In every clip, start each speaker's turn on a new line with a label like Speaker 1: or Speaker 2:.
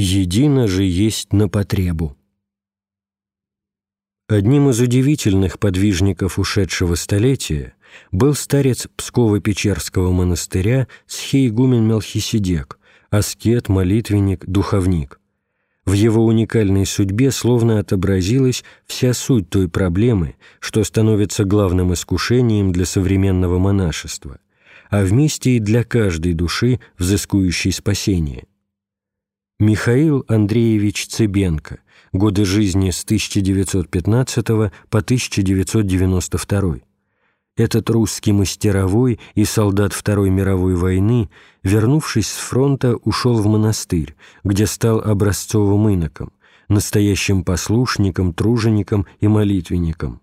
Speaker 1: Едино же есть на потребу. Одним из удивительных подвижников ушедшего столетия был старец Псково-Печерского монастыря Схейгумен Мелхиседек, аскет, молитвенник, духовник. В его уникальной судьбе словно отобразилась вся суть той проблемы, что становится главным искушением для современного монашества, а вместе и для каждой души, взыскующей спасение. Михаил Андреевич Цыбенко, годы жизни с 1915 по 1992. Этот русский мастеровой и солдат Второй мировой войны, вернувшись с фронта, ушел в монастырь, где стал образцовым иноком, настоящим послушником, тружеником и молитвенником.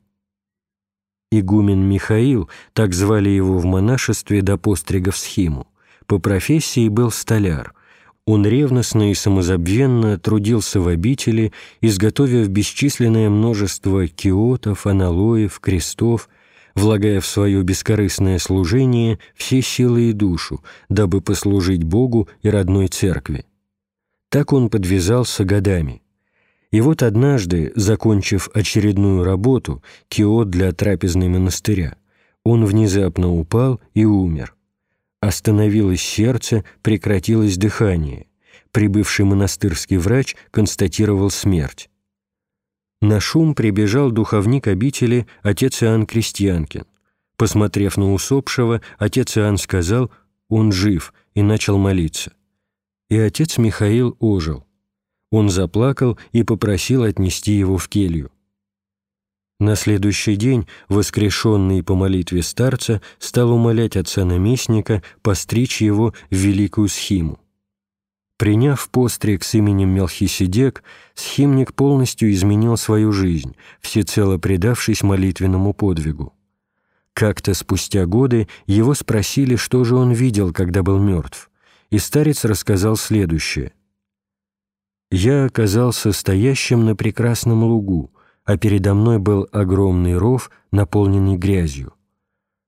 Speaker 1: Игумен Михаил, так звали его в монашестве до пострига в схиму, по профессии был столяр, он ревностно и самозабвенно трудился в обители, изготовив бесчисленное множество киотов, аналоев, крестов, влагая в свое бескорыстное служение все силы и душу, дабы послужить Богу и родной церкви. Так он подвязался годами. И вот однажды, закончив очередную работу, киот для трапезной монастыря, он внезапно упал и умер. Остановилось сердце, прекратилось дыхание. Прибывший монастырский врач констатировал смерть. На шум прибежал духовник обители отец Иоанн Крестьянкин. Посмотрев на усопшего, отец Иоанн сказал «Он жив» и начал молиться. И отец Михаил ожил. Он заплакал и попросил отнести его в келью. На следующий день воскрешенный по молитве старца стал умолять отца-наместника постричь его в великую схиму. Приняв постриг с именем Мелхиседек, схимник полностью изменил свою жизнь, всецело предавшись молитвенному подвигу. Как-то спустя годы его спросили, что же он видел, когда был мертв, и старец рассказал следующее. «Я оказался стоящим на прекрасном лугу, а передо мной был огромный ров, наполненный грязью.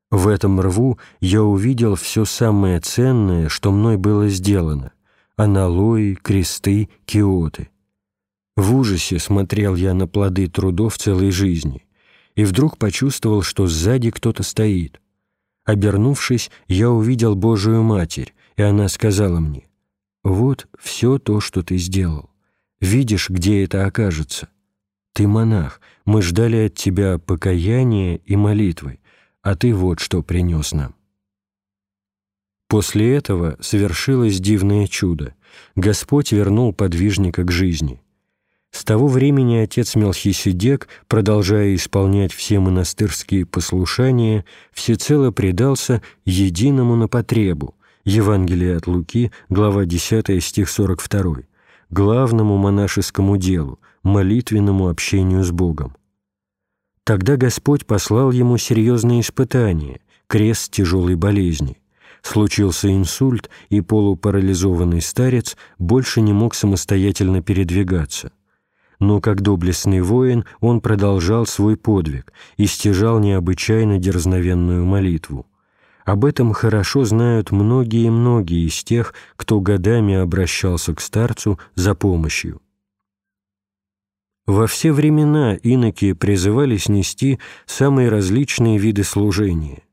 Speaker 1: В этом рву я увидел все самое ценное, что мной было сделано — аналои, кресты, киоты. В ужасе смотрел я на плоды трудов целой жизни и вдруг почувствовал, что сзади кто-то стоит. Обернувшись, я увидел Божию Матерь, и она сказала мне, «Вот все то, что ты сделал. Видишь, где это окажется? Ты монах, мы ждали от тебя покаяния и молитвы, а ты вот что принес нам». После этого совершилось дивное чудо. Господь вернул подвижника к жизни. С того времени отец Мелхиседек, продолжая исполнять все монастырские послушания, всецело предался единому на потребу, Евангелие от Луки, глава 10, стих 42, главному монашескому делу, молитвенному общению с Богом. Тогда Господь послал ему серьезные испытания, крест тяжелой болезни. Случился инсульт, и полупарализованный старец больше не мог самостоятельно передвигаться. Но как доблестный воин он продолжал свой подвиг и стяжал необычайно дерзновенную молитву. Об этом хорошо знают многие-многие из тех, кто годами обращался к старцу за помощью. Во все времена иноки призывались нести самые различные виды служения,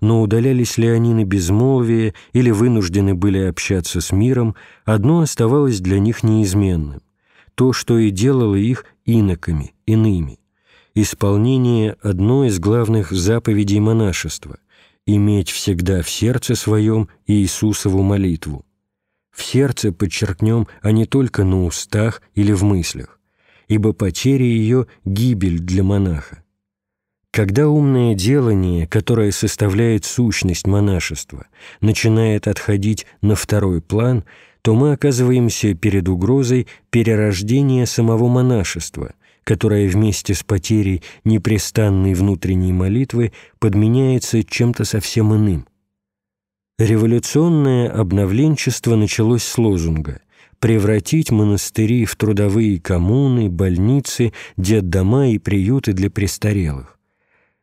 Speaker 1: но удалялись ли они на безмолвие или вынуждены были общаться с миром, одно оставалось для них неизменным – то, что и делало их иноками, иными. Исполнение одной из главных заповедей монашества – иметь всегда в сердце своем Иисусову молитву. В сердце подчеркнем, а не только на устах или в мыслях ибо потеря ее — гибель для монаха. Когда умное делание, которое составляет сущность монашества, начинает отходить на второй план, то мы оказываемся перед угрозой перерождения самого монашества, которое вместе с потерей непрестанной внутренней молитвы подменяется чем-то совсем иным. Революционное обновленчество началось с лозунга превратить монастыри в трудовые коммуны, больницы, детдома и приюты для престарелых.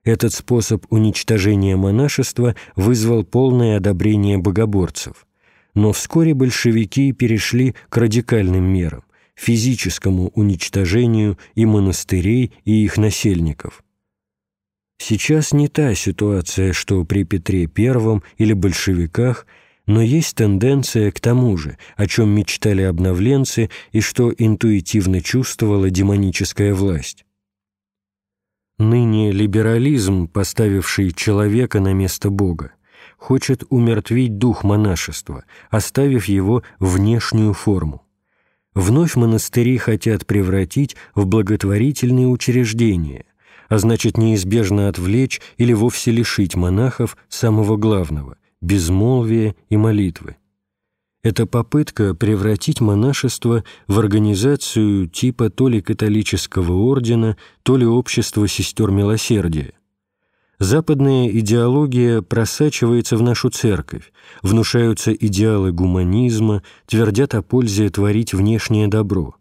Speaker 1: Этот способ уничтожения монашества вызвал полное одобрение богоборцев. Но вскоре большевики перешли к радикальным мерам, физическому уничтожению и монастырей, и их насельников. Сейчас не та ситуация, что при Петре I или большевиках, но есть тенденция к тому же, о чем мечтали обновленцы и что интуитивно чувствовала демоническая власть. Ныне либерализм, поставивший человека на место Бога, хочет умертвить дух монашества, оставив его внешнюю форму. Вновь монастыри хотят превратить в благотворительные учреждения, а значит неизбежно отвлечь или вовсе лишить монахов самого главного – безмолвия и молитвы. Это попытка превратить монашество в организацию типа то ли католического ордена, то ли общества сестер милосердия. Западная идеология просачивается в нашу церковь, внушаются идеалы гуманизма, твердят о пользе творить внешнее добро.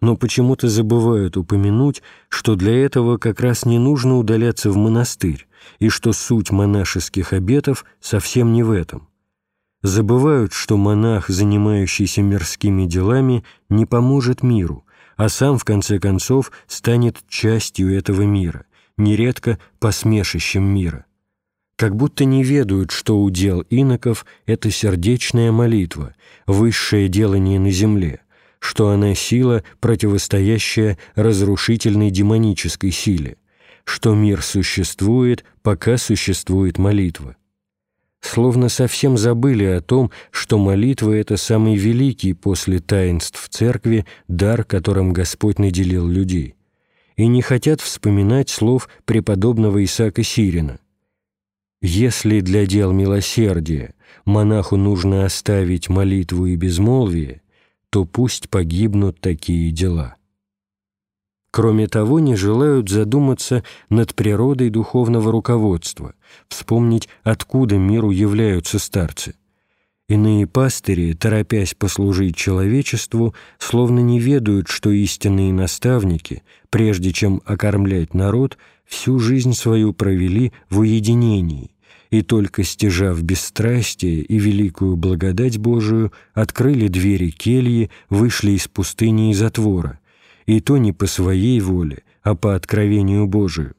Speaker 1: Но почему-то забывают упомянуть, что для этого как раз не нужно удаляться в монастырь, и что суть монашеских обетов совсем не в этом забывают, что монах, занимающийся мирскими делами, не поможет миру, а сам, в конце концов, станет частью этого мира, нередко посмешищем мира. Как будто не ведают, что удел иноков — это сердечная молитва, высшее делание на земле, что она сила, противостоящая разрушительной демонической силе, что мир существует, пока существует молитва словно совсем забыли о том, что молитва — это самый великий после таинств церкви дар, которым Господь наделил людей, и не хотят вспоминать слов преподобного Исаака Сирина. «Если для дел милосердия монаху нужно оставить молитву и безмолвие, то пусть погибнут такие дела». Кроме того, не желают задуматься над природой духовного руководства, вспомнить, откуда миру являются старцы. Иные пастыри, торопясь послужить человечеству, словно не ведают, что истинные наставники, прежде чем окормлять народ, всю жизнь свою провели в уединении, и только стяжав бесстрастие и великую благодать Божию, открыли двери кельи, вышли из пустыни и затвора – и то не по своей воле, а по откровению Божию.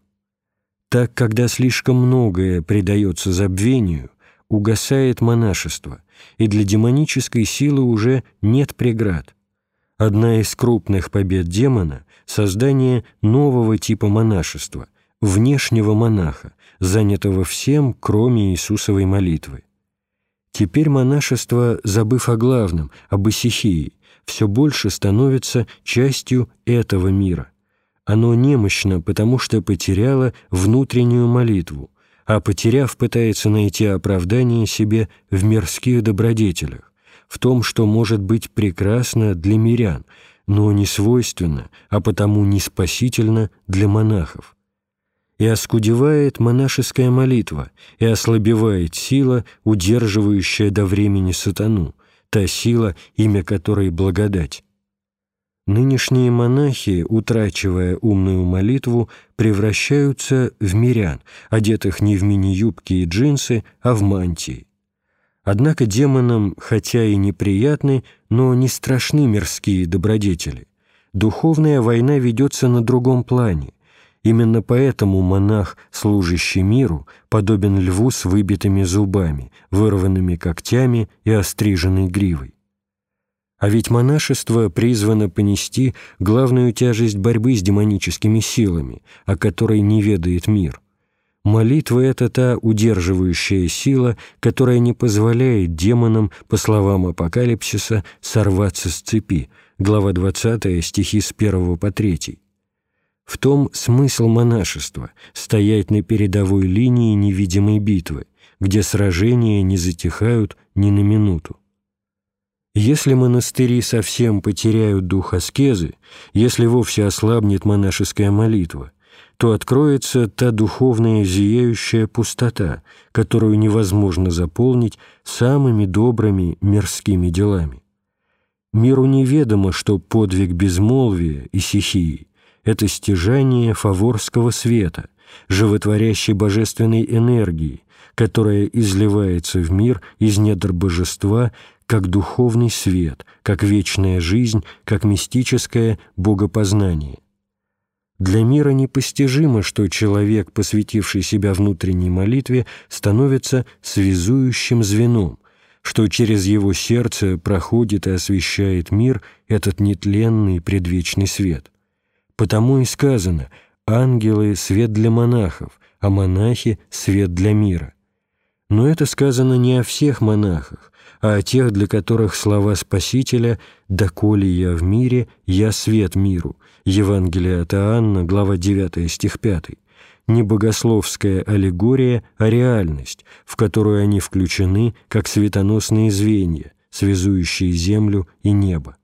Speaker 1: Так, когда слишком многое предается забвению, угасает монашество, и для демонической силы уже нет преград. Одна из крупных побед демона — создание нового типа монашества, внешнего монаха, занятого всем, кроме Иисусовой молитвы. Теперь монашество, забыв о главном, об исихии, все больше становится частью этого мира. Оно немощно, потому что потеряло внутреннюю молитву, а потеряв, пытается найти оправдание себе в мирских добродетелях, в том, что может быть прекрасно для мирян, но не свойственно, а потому не спасительно для монахов. И оскудевает монашеская молитва, и ослабевает сила, удерживающая до времени сатану, та сила, имя которой благодать. Нынешние монахи, утрачивая умную молитву, превращаются в мирян, одетых не в мини-юбки и джинсы, а в мантии. Однако демонам, хотя и неприятны, но не страшны мирские добродетели. Духовная война ведется на другом плане, Именно поэтому монах, служащий миру, подобен льву с выбитыми зубами, вырванными когтями и остриженной гривой. А ведь монашество призвано понести главную тяжесть борьбы с демоническими силами, о которой не ведает мир. Молитва — это та удерживающая сила, которая не позволяет демонам, по словам Апокалипсиса, сорваться с цепи. Глава 20, стихи с 1 по 3. В том смысл монашества – стоять на передовой линии невидимой битвы, где сражения не затихают ни на минуту. Если монастыри совсем потеряют дух аскезы, если вовсе ослабнет монашеская молитва, то откроется та духовная зияющая пустота, которую невозможно заполнить самыми добрыми мирскими делами. Миру неведомо, что подвиг безмолвия и стихии это стяжание фаворского света, животворящей божественной энергии, которая изливается в мир из недр божества, как духовный свет, как вечная жизнь, как мистическое богопознание. Для мира непостижимо, что человек, посвятивший себя внутренней молитве, становится связующим звеном, что через его сердце проходит и освещает мир этот нетленный предвечный свет. Потому и сказано «ангелы – свет для монахов, а монахи – свет для мира». Но это сказано не о всех монахах, а о тех, для которых слова Спасителя «Доколе я в мире, я свет миру» Евангелие от Иоанна, глава 9, стих 5, не богословская аллегория, а реальность, в которую они включены как светоносные звенья, связующие землю и небо.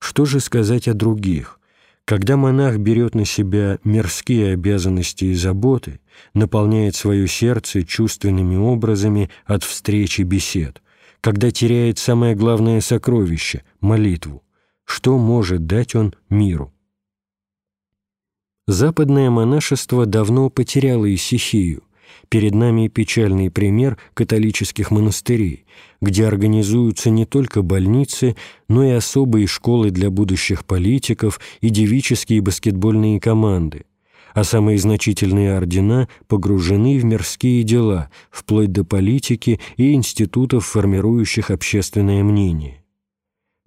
Speaker 1: Что же сказать о других? Когда монах берет на себя мирские обязанности и заботы, наполняет свое сердце чувственными образами от встречи бесед, когда теряет самое главное сокровище – молитву, что может дать он миру? Западное монашество давно потеряло исихию. Перед нами печальный пример католических монастырей, где организуются не только больницы, но и особые школы для будущих политиков и девические баскетбольные команды, а самые значительные ордена погружены в мирские дела, вплоть до политики и институтов, формирующих общественное мнение.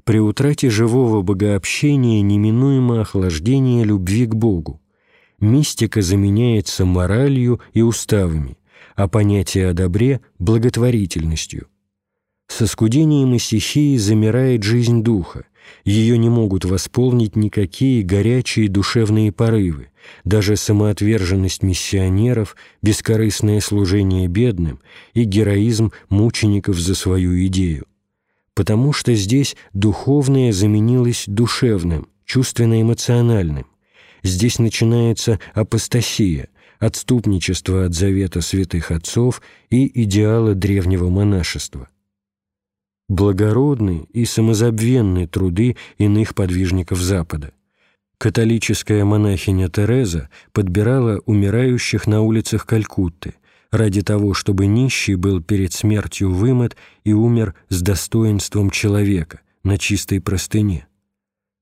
Speaker 1: При утрате живого богообщения неминуемо охлаждение любви к Богу. Мистика заменяется моралью и уставами, а понятие о добре – благотворительностью. Со скудением и стихией замирает жизнь духа, ее не могут восполнить никакие горячие душевные порывы, даже самоотверженность миссионеров, бескорыстное служение бедным и героизм мучеников за свою идею потому что здесь духовное заменилось душевным, чувственно-эмоциональным. Здесь начинается апостасия, отступничество от завета святых отцов и идеала древнего монашества. Благородны и самозабвенны труды иных подвижников Запада. Католическая монахиня Тереза подбирала умирающих на улицах Калькутты, ради того, чтобы нищий был перед смертью вымыт и умер с достоинством человека на чистой простыне.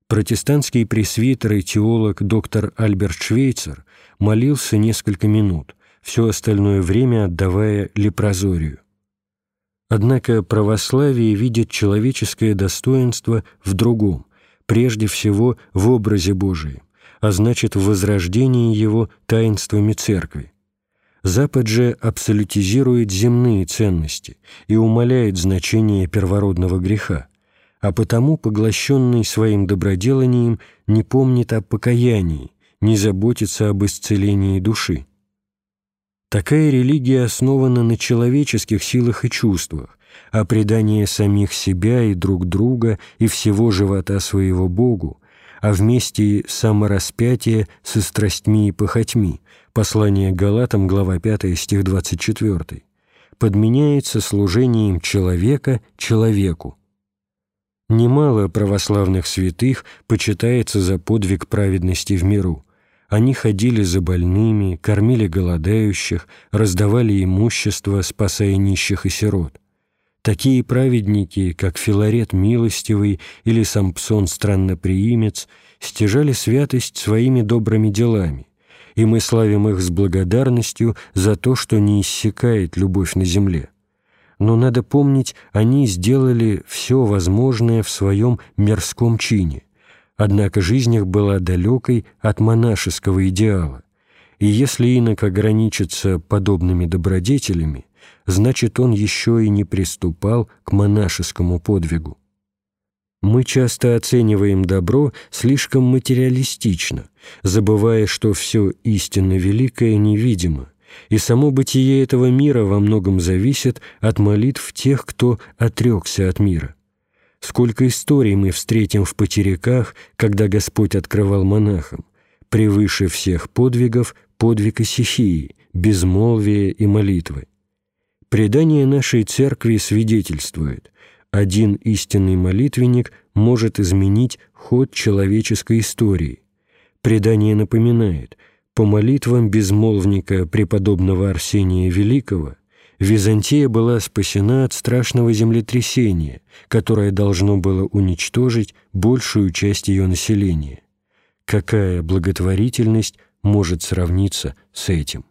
Speaker 1: Протестантский пресвитер и теолог доктор Альберт Швейцер молился несколько минут, все остальное время отдавая лепрозорию. Однако православие видит человеческое достоинство в другом, прежде всего в образе Божием, а значит в возрождении его таинствами Церкви. Запад же абсолютизирует земные ценности и умаляет значение первородного греха, а потому, поглощенный своим доброделанием, не помнит о покаянии, не заботится об исцелении души. Такая религия основана на человеческих силах и чувствах, а предание самих себя и друг друга и всего живота своего Богу, а вместе самораспятие со страстьми и похотьми, Послание Галатам, глава 5, стих 24, подменяется служением человека человеку. Немало православных святых почитается за подвиг праведности в миру. Они ходили за больными, кормили голодающих, раздавали имущество, спасая нищих и сирот. Такие праведники, как Филарет Милостивый или Сампсон Странноприимец, стяжали святость своими добрыми делами, и мы славим их с благодарностью за то, что не иссякает любовь на земле. Но надо помнить, они сделали все возможное в своем мирском чине, однако жизнь их была далекой от монашеского идеала, и если инок ограничится подобными добродетелями, значит, он еще и не приступал к монашескому подвигу. Мы часто оцениваем добро слишком материалистично, забывая, что все истинно великое невидимо, и само бытие этого мира во многом зависит от молитв тех, кто отрекся от мира. Сколько историй мы встретим в потеряках, когда Господь открывал монахам, превыше всех подвигов подвиг исихии, безмолвия и молитвы. Предание нашей церкви свидетельствует – один истинный молитвенник может изменить ход человеческой истории. Предание напоминает, по молитвам безмолвника преподобного Арсения Великого Византия была спасена от страшного землетрясения, которое должно было уничтожить большую часть ее населения. Какая благотворительность может сравниться с этим?